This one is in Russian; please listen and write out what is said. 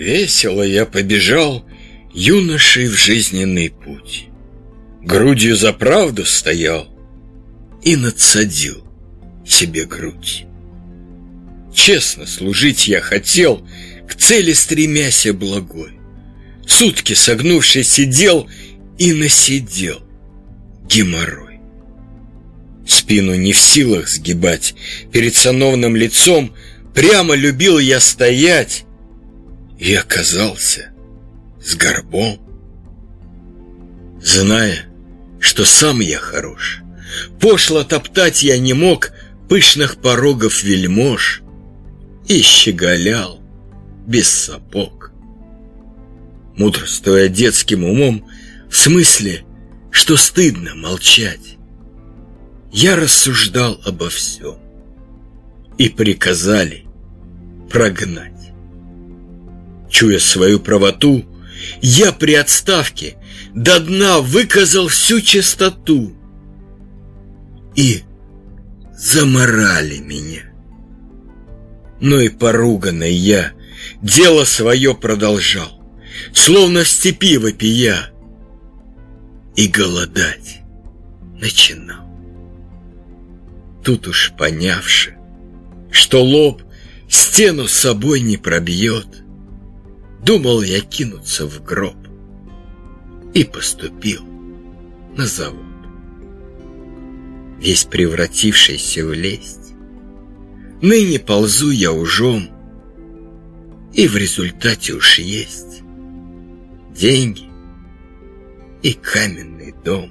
Весело я побежал юношей в жизненный путь. Грудью за правду стоял и надсадил себе грудь. Честно служить я хотел, к цели стремяся благой. Сутки согнувшись сидел и насидел геморрой. Спину не в силах сгибать, перед сановным лицом прямо любил я стоять и оказался с горбом. Зная, что сам я хорош, пошло топтать я не мог пышных порогов вельмож и щеголял без сапог. Мудрствуя детским умом, в смысле, что стыдно молчать, я рассуждал обо всем и приказали прогнать. Чуя свою правоту, я при отставке до дна выказал всю чистоту. И заморали меня. Но и поруганный я дело свое продолжал, словно в степи вопия, и голодать начинал. Тут уж понявши, что лоб стену с собой не пробьет, Думал я кинуться в гроб И поступил на завод. Весь превратившийся в лесть, Ныне ползу я ужом, И в результате уж есть Деньги и каменный дом.